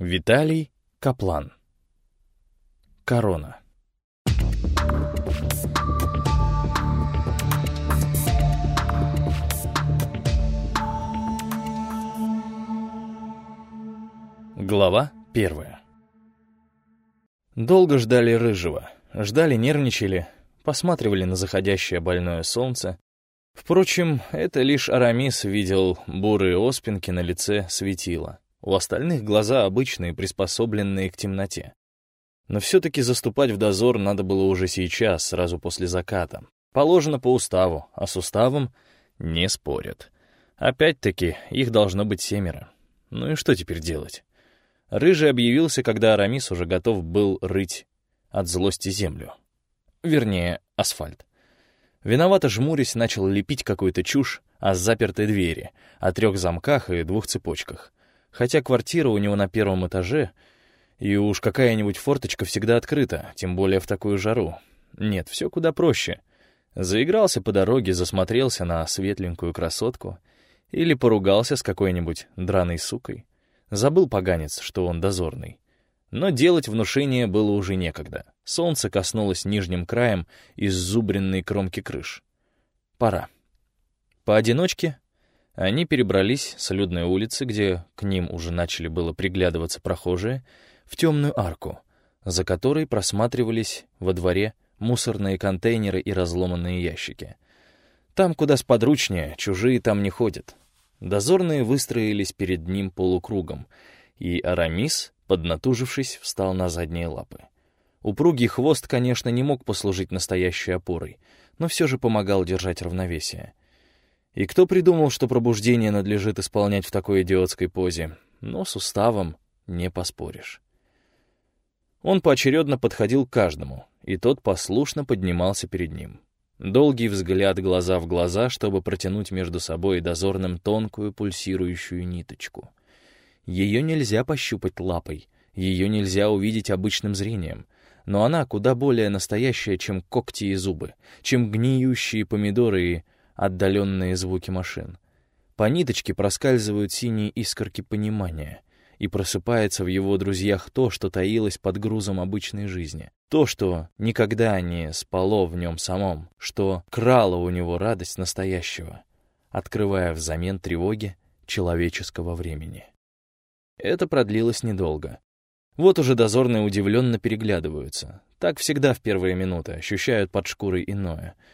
Виталий Каплан. Корона. Глава первая. Долго ждали рыжего. Ждали, нервничали, посматривали на заходящее больное солнце. Впрочем, это лишь Арамис видел бурые оспинки на лице светила. У остальных глаза обычные, приспособленные к темноте. Но все-таки заступать в дозор надо было уже сейчас, сразу после заката. Положено по уставу, а с уставом не спорят. Опять-таки, их должно быть семеро. Ну и что теперь делать? Рыжий объявился, когда Арамис уже готов был рыть от злости землю. Вернее, асфальт. Виновато жмурясь, начал лепить какую-то чушь о запертой двери, о трех замках и двух цепочках хотя квартира у него на первом этаже, и уж какая-нибудь форточка всегда открыта, тем более в такую жару. Нет, все куда проще. Заигрался по дороге, засмотрелся на светленькую красотку или поругался с какой-нибудь драной сукой. Забыл поганец, что он дозорный. Но делать внушение было уже некогда. Солнце коснулось нижним краем иззубренной кромки крыш. Пора. Поодиночке они перебрались с людной улицы, где к ним уже начали было приглядываться прохожие, в темную арку, за которой просматривались во дворе мусорные контейнеры и разломанные ящики. Там куда сподручнее, чужие там не ходят. Дозорные выстроились перед ним полукругом, и Арамис, поднатужившись, встал на задние лапы. Упругий хвост, конечно, не мог послужить настоящей опорой, но все же помогал держать равновесие — и кто придумал, что пробуждение надлежит исполнять в такой идиотской позе? Но с уставом не поспоришь. Он поочередно подходил к каждому, и тот послушно поднимался перед ним. Долгий взгляд глаза в глаза, чтобы протянуть между собой и дозорным тонкую пульсирующую ниточку. Ее нельзя пощупать лапой, ее нельзя увидеть обычным зрением, но она куда более настоящая, чем когти и зубы, чем гниющие помидоры и отдаленные звуки машин. По ниточке проскальзывают синие искорки понимания, и просыпается в его друзьях то, что таилось под грузом обычной жизни. То, что никогда не спало в нем самом, что крало у него радость настоящего, открывая взамен тревоги человеческого времени. Это продлилось недолго. Вот уже дозорные удивленно переглядываются. Так всегда в первые минуты ощущают под шкурой иное —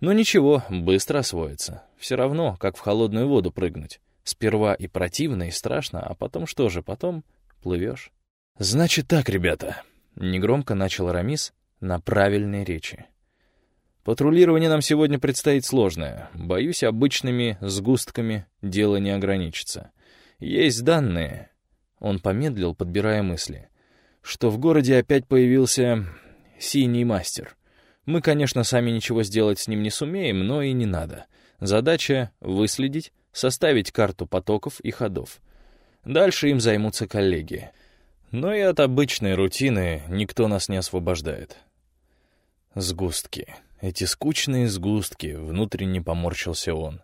но ничего, быстро освоится. Все равно, как в холодную воду прыгнуть. Сперва и противно, и страшно, а потом что же, потом плывешь. «Значит так, ребята», — негромко начал Рамис на правильной речи. «Патрулирование нам сегодня предстоит сложное. Боюсь, обычными сгустками дело не ограничится. Есть данные...» Он помедлил, подбирая мысли. «Что в городе опять появился синий мастер». Мы, конечно, сами ничего сделать с ним не сумеем, но и не надо. Задача — выследить, составить карту потоков и ходов. Дальше им займутся коллеги. Но и от обычной рутины никто нас не освобождает. Сгустки. Эти скучные сгустки, внутренне поморщился он.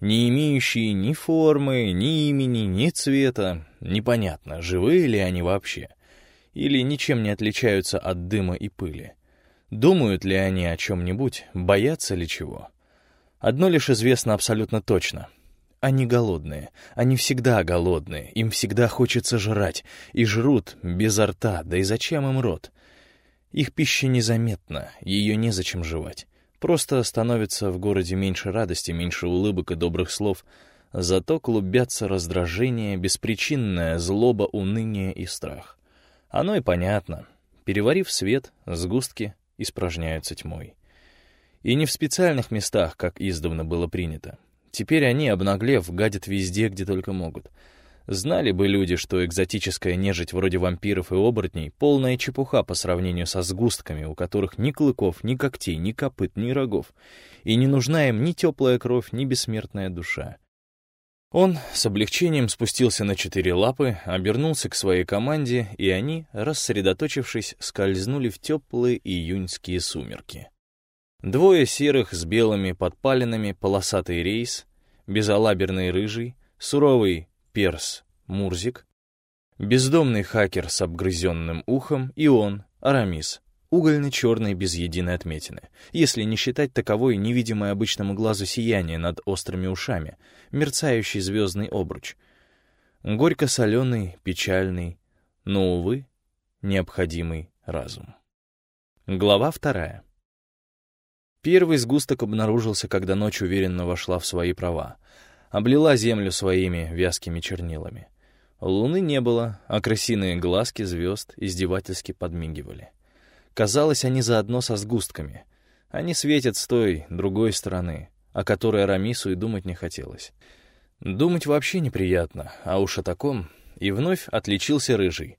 Не имеющие ни формы, ни имени, ни цвета. Непонятно, живые ли они вообще. Или ничем не отличаются от дыма и пыли. Думают ли они о чем-нибудь, боятся ли чего? Одно лишь известно абсолютно точно. Они голодные, они всегда голодные, им всегда хочется жрать, и жрут без рта, да и зачем им рот? Их пища незаметна, ее незачем жевать. Просто становится в городе меньше радости, меньше улыбок и добрых слов, зато клубятся раздражение, беспричинная злоба, уныние и страх. Оно и понятно. Переварив свет, сгустки, испражняются тьмой. И не в специальных местах, как издавна было принято. Теперь они, обнаглев, гадят везде, где только могут. Знали бы люди, что экзотическая нежить вроде вампиров и оборотней — полная чепуха по сравнению со сгустками, у которых ни клыков, ни когтей, ни копыт, ни рогов. И не нужна им ни теплая кровь, ни бессмертная душа. Он с облегчением спустился на четыре лапы, обернулся к своей команде, и они, рассредоточившись, скользнули в теплые июньские сумерки. Двое серых с белыми подпалинами полосатый рейс, безалаберный рыжий, суровый перс Мурзик, Бездомный хакер с обгрызенным ухом и он, Арамис, угольно-черный без единой отметины, если не считать таковой невидимое обычному глазу сияние над острыми ушами, мерцающий звездный обруч. Горько-соленый, печальный, но, увы, необходимый разум. Глава вторая. Первый сгусток обнаружился, когда ночь уверенно вошла в свои права, облила землю своими вязкими чернилами. Луны не было, а крысиные глазки звезд издевательски подмигивали. Казалось, они заодно со сгустками. Они светят с той, другой стороны, о которой Арамису и думать не хотелось. Думать вообще неприятно, а уж о таком и вновь отличился рыжий.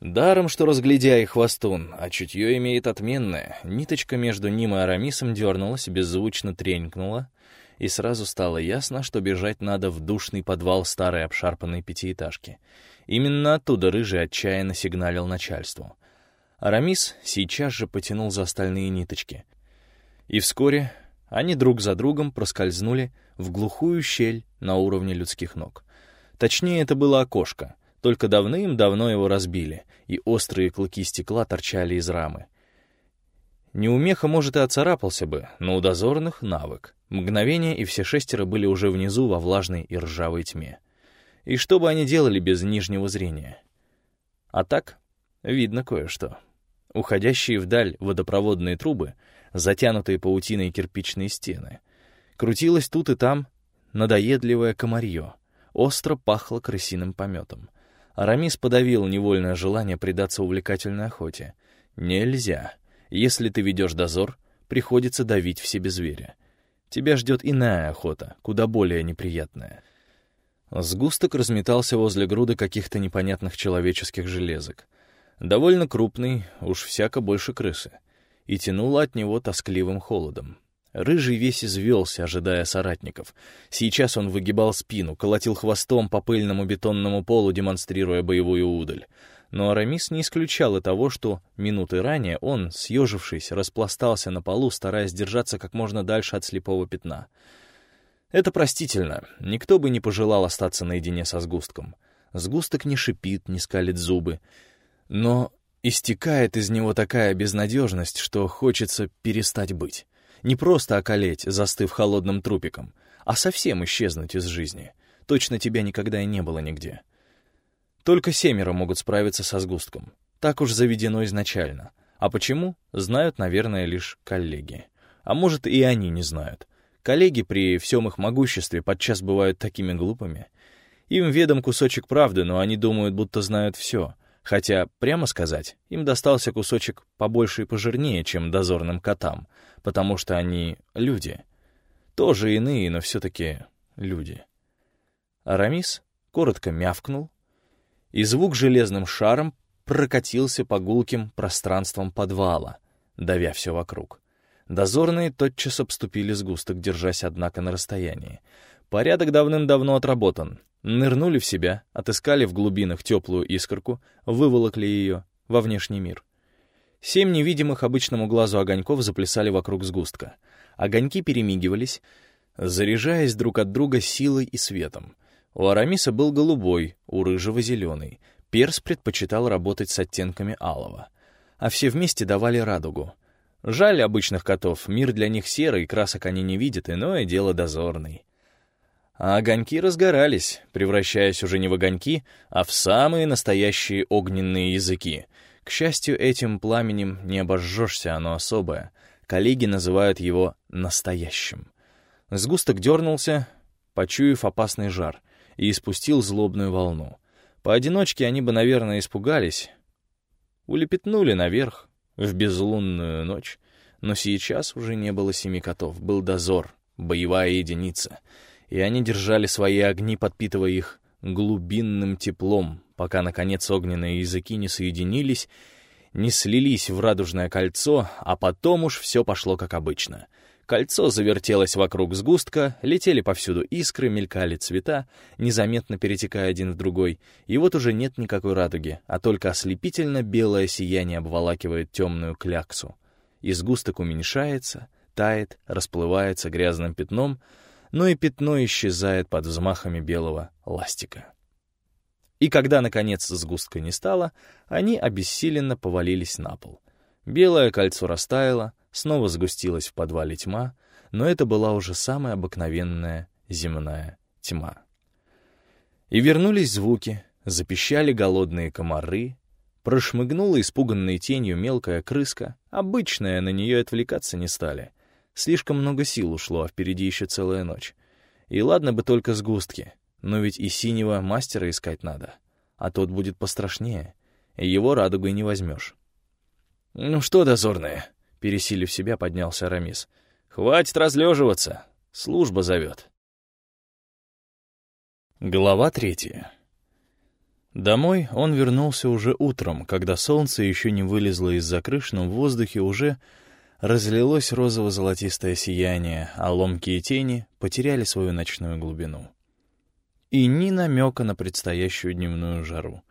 Даром, что разглядя и хвостун, а чутье имеет отменное, ниточка между ним и Арамисом дернулась, беззвучно тренькнула, и сразу стало ясно, что бежать надо в душный подвал старой обшарпанной пятиэтажки. Именно оттуда рыжий отчаянно сигналил начальству. Арамис сейчас же потянул за остальные ниточки. И вскоре они друг за другом проскользнули в глухую щель на уровне людских ног. Точнее, это было окошко, только давным-давно его разбили, и острые клыки стекла торчали из рамы. Неумеха, может, и оцарапался бы, но у дозорных — навык. Мгновение, и все шестеро были уже внизу во влажной и ржавой тьме. И что бы они делали без нижнего зрения? А так, видно кое-что. Уходящие вдаль водопроводные трубы, затянутые паутиной кирпичные стены. Крутилось тут и там надоедливое комарье — Остро пахло крысиным пометом. Арамис подавил невольное желание предаться увлекательной охоте. Нельзя. Если ты ведешь дозор, приходится давить в себе зверя. Тебя ждет иная охота, куда более неприятная. Сгусток разметался возле груды каких-то непонятных человеческих железок. Довольно крупный, уж всяко больше крысы. И тянуло от него тоскливым холодом. Рыжий весь извелся, ожидая соратников. Сейчас он выгибал спину, колотил хвостом по пыльному бетонному полу, демонстрируя боевую удаль. Но Арамис не исключал и того, что минуты ранее он, съежившись, распластался на полу, стараясь держаться как можно дальше от слепого пятна. Это простительно. Никто бы не пожелал остаться наедине со сгустком. Сгусток не шипит, не скалит зубы. Но истекает из него такая безнадежность, что хочется перестать быть. Не просто околеть, застыв холодным трупиком, а совсем исчезнуть из жизни. Точно тебя никогда и не было нигде. Только семеро могут справиться со сгустком. Так уж заведено изначально. А почему, знают, наверное, лишь коллеги. А может, и они не знают. Коллеги при всем их могуществе подчас бывают такими глупыми. Им ведом кусочек правды, но они думают, будто знают все — Хотя, прямо сказать, им достался кусочек побольше и пожирнее, чем дозорным котам, потому что они люди. Тоже иные, но все-таки люди. Арамис коротко мявкнул, и звук железным шаром прокатился по гулким пространствам подвала, давя все вокруг. Дозорные тотчас обступили сгусток, держась, однако, на расстоянии. Порядок давным-давно отработан. Нырнули в себя, отыскали в глубинах теплую искорку, выволокли ее во внешний мир. Семь невидимых обычному глазу огоньков заплясали вокруг сгустка. Огоньки перемигивались, заряжаясь друг от друга силой и светом. У Арамиса был голубой, у Рыжего — зеленый. Перс предпочитал работать с оттенками алого. А все вместе давали радугу. Жаль обычных котов, мир для них серый, красок они не видят, иное дело дозорный. А огоньки разгорались, превращаясь уже не в огоньки, а в самые настоящие огненные языки. К счастью, этим пламенем не обожжешься, оно особое. Коллеги называют его «настоящим». Сгусток дернулся, почуяв опасный жар, и испустил злобную волну. Поодиночке они бы, наверное, испугались. Улепетнули наверх, в безлунную ночь. Но сейчас уже не было семи котов, был дозор, боевая единица — и они держали свои огни, подпитывая их глубинным теплом, пока, наконец, огненные языки не соединились, не слились в радужное кольцо, а потом уж все пошло как обычно. Кольцо завертелось вокруг сгустка, летели повсюду искры, мелькали цвета, незаметно перетекая один в другой, и вот уже нет никакой радуги, а только ослепительно белое сияние обволакивает темную кляксу. И сгусток уменьшается, тает, расплывается грязным пятном — но и пятно исчезает под взмахами белого ластика. И когда, наконец, сгустка не стало, они обессиленно повалились на пол. Белое кольцо растаяло, снова сгустилась в подвале тьма, но это была уже самая обыкновенная земная тьма. И вернулись звуки, запищали голодные комары, прошмыгнула испуганной тенью мелкая крыска, обычная, на нее отвлекаться не стали. Слишком много сил ушло, а впереди еще целая ночь. И ладно бы только сгустки, но ведь и синего мастера искать надо, а тот будет пострашнее, и его радугой не возьмешь. «Ну что, дозорные?» — пересилив себя, поднялся Арамис. «Хватит разлеживаться, служба зовет». Глава третья. Домой он вернулся уже утром, когда солнце еще не вылезло из-за крыш, но в воздухе уже разлилось розово-золотистое сияние, а ломкие тени потеряли свою ночную глубину. И ни намека на предстоящую дневную жару.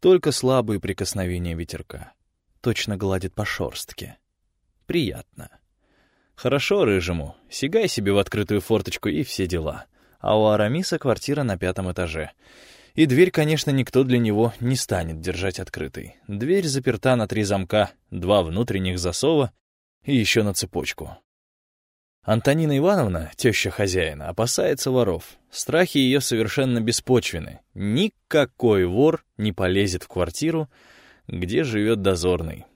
Только слабые прикосновения ветерка. Точно гладит по шорстке. Приятно. Хорошо рыжему, сигай себе в открытую форточку и все дела. А у Арамиса квартира на пятом этаже — и дверь, конечно, никто для него не станет держать открытой. Дверь заперта на три замка, два внутренних засова и еще на цепочку. Антонина Ивановна, теща хозяина, опасается воров. Страхи ее совершенно беспочвены. Никакой вор не полезет в квартиру, где живет дозорный.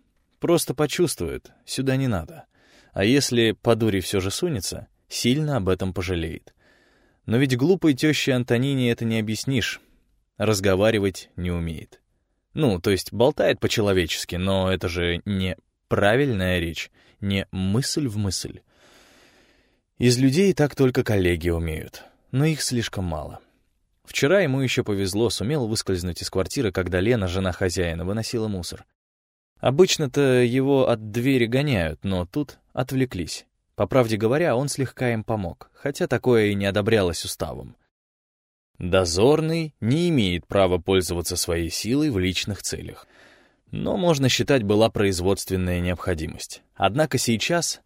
Просто почувствует, сюда не надо. А если по дуре все же сунется, сильно об этом пожалеет. Но ведь глупой теще Антонине это не объяснишь разговаривать не умеет. Ну, то есть болтает по-человечески, но это же не правильная речь, не мысль в мысль. Из людей так только коллеги умеют, но их слишком мало. Вчера ему еще повезло, сумел выскользнуть из квартиры, когда Лена, жена хозяина, выносила мусор. Обычно-то его от двери гоняют, но тут отвлеклись. По правде говоря, он слегка им помог, хотя такое и не одобрялось уставом. Дозорный не имеет права пользоваться своей силой в личных целях. Но, можно считать, была производственная необходимость. Однако сейчас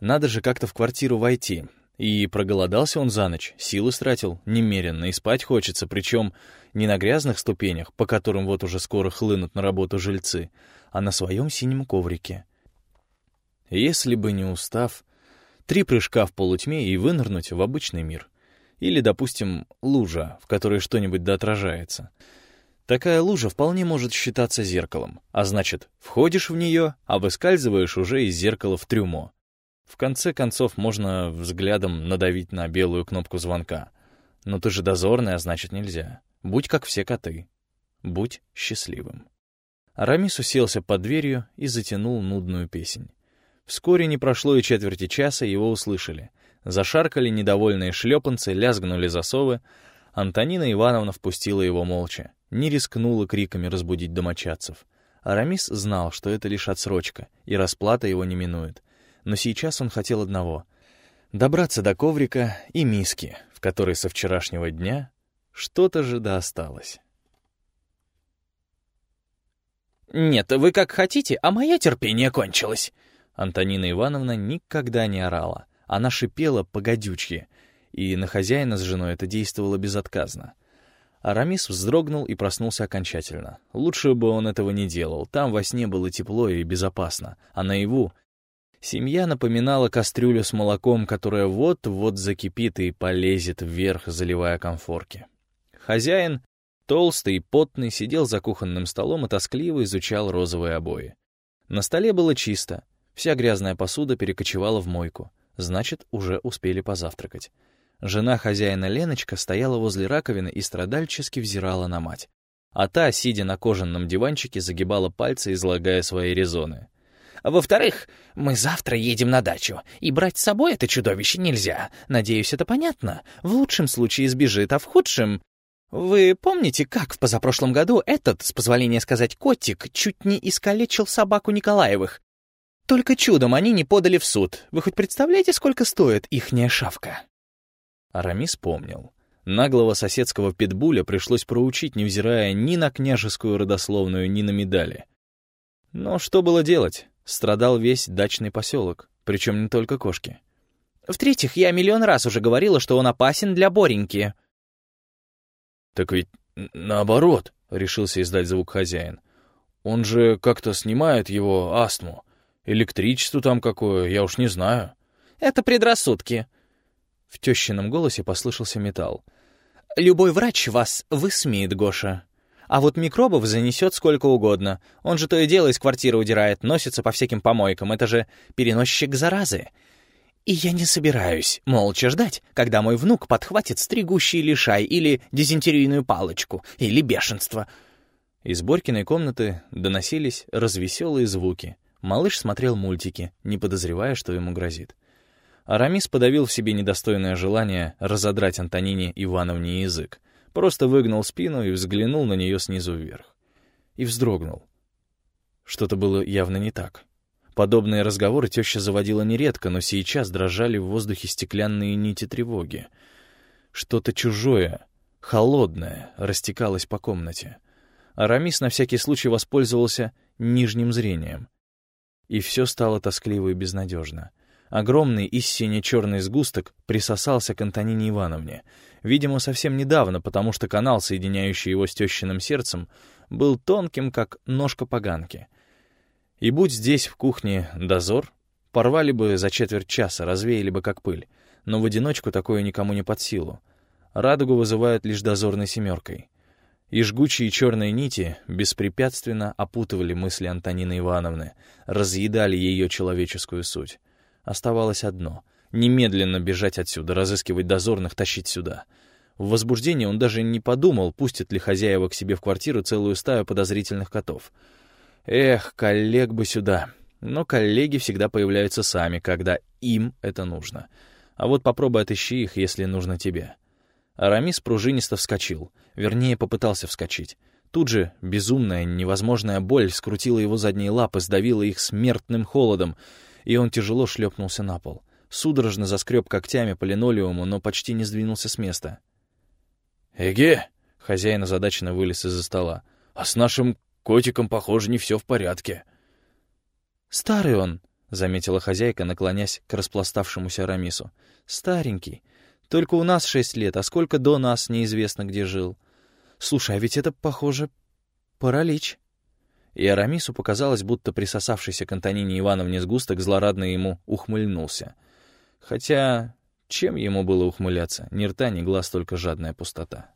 надо же как-то в квартиру войти. И проголодался он за ночь, силы стратил немеренно, и спать хочется, причем не на грязных ступенях, по которым вот уже скоро хлынут на работу жильцы, а на своем синем коврике. Если бы не устав, три прыжка в полутьме и вынырнуть в обычный мир — или, допустим, лужа, в которой что-нибудь доотражается. Такая лужа вполне может считаться зеркалом, а значит, входишь в нее, а выскальзываешь уже из зеркала в трюмо. В конце концов, можно взглядом надавить на белую кнопку звонка. Но ты же дозорный, а значит нельзя. Будь как все коты. Будь счастливым. Арамис уселся под дверью и затянул нудную песнь. Вскоре не прошло и четверти часа, его услышали — Зашаркали недовольные шлепанцы, лязгнули засовы. Антонина Ивановна впустила его молча, не рискнула криками разбудить домочадцев. Арамис знал, что это лишь отсрочка, и расплата его не минует. Но сейчас он хотел одного — добраться до коврика и миски, в которой со вчерашнего дня что-то же да осталось. «Нет, вы как хотите, а мое терпение кончилось!» Антонина Ивановна никогда не орала — она шипела погодючье, и на хозяина с женой это действовало безотказно. Арамис вздрогнул и проснулся окончательно. Лучше бы он этого не делал, там во сне было тепло и безопасно, а наяву Семья напоминала кастрюлю с молоком, которая вот-вот закипит и полезет вверх, заливая комфорки. Хозяин, толстый и потный, сидел за кухонным столом и тоскливо изучал розовые обои. На столе было чисто, вся грязная посуда перекочевала в мойку значит, уже успели позавтракать. Жена хозяина Леночка стояла возле раковины и страдальчески взирала на мать. А та, сидя на кожаном диванчике, загибала пальцы, излагая свои резоны. «Во-вторых, мы завтра едем на дачу, и брать с собой это чудовище нельзя. Надеюсь, это понятно. В лучшем случае сбежит, а в худшем... Вы помните, как в позапрошлом году этот, с позволения сказать, котик, чуть не искалечил собаку Николаевых? Только чудом они не подали в суд. Вы хоть представляете, сколько стоит ихняя шавка?» Арамис помнил. Наглого соседского питбуля пришлось проучить, невзирая ни на княжескую родословную, ни на медали. Но что было делать? Страдал весь дачный поселок, причем не только кошки. В-третьих, я миллион раз уже говорила, что он опасен для Бореньки. Так ведь наоборот», — решился издать звук хозяин. «Он же как-то снимает его астму. Электричество там какое, я уж не знаю». «Это предрассудки». В тещином голосе послышался металл. «Любой врач вас высмеет, Гоша. А вот микробов занесет сколько угодно. Он же то и дело из квартиры удирает, носится по всяким помойкам. Это же переносчик заразы. И я не собираюсь молча ждать, когда мой внук подхватит стригущий лишай или дизентерийную палочку, или бешенство. Из Борькиной комнаты доносились развеселые звуки. Малыш смотрел мультики, не подозревая, что ему грозит. Арамис подавил в себе недостойное желание разодрать Антонине Ивановне язык. Просто выгнул спину и взглянул на нее снизу вверх. И вздрогнул. Что-то было явно не так. Подобные разговоры теща заводила нередко, но сейчас дрожали в воздухе стеклянные нити тревоги. Что-то чужое, холодное, растекалось по комнате. Арамис на всякий случай воспользовался нижним зрением. И все стало тоскливо и безнадежно. Огромный и сине-черный сгусток присосался к Антонине Ивановне. Видимо, совсем недавно, потому что канал, соединяющий его с тещиным сердцем, был тонким, как ножка поганки — и будь здесь, в кухне, дозор, порвали бы за четверть часа, развеяли бы как пыль. Но в одиночку такое никому не под силу. Радугу вызывают лишь дозорной семеркой. И жгучие черные нити беспрепятственно опутывали мысли Антонины Ивановны, разъедали ее человеческую суть. Оставалось одно — немедленно бежать отсюда, разыскивать дозорных, тащить сюда. В возбуждении он даже не подумал, пустит ли хозяева к себе в квартиру целую стаю подозрительных котов — Эх, коллег бы сюда. Но коллеги всегда появляются сами, когда им это нужно. А вот попробуй отыщи их, если нужно тебе. Арамис пружинисто вскочил. Вернее, попытался вскочить. Тут же безумная, невозможная боль скрутила его задние лапы, сдавила их смертным холодом, и он тяжело шлепнулся на пол. Судорожно заскреб когтями по линолеуму, но почти не сдвинулся с места. «Эге!» — хозяин озадаченно вылез из-за стола. «А с нашим Котиком, похоже, не все в порядке». «Старый он», — заметила хозяйка, наклонясь к распластавшемуся Рамису. «Старенький. Только у нас шесть лет, а сколько до нас неизвестно, где жил. Слушай, а ведь это, похоже, паралич». И Арамису показалось, будто присосавшийся к Антонине Ивановне сгусток злорадно ему ухмыльнулся. Хотя чем ему было ухмыляться? Ни рта, ни глаз, только жадная пустота.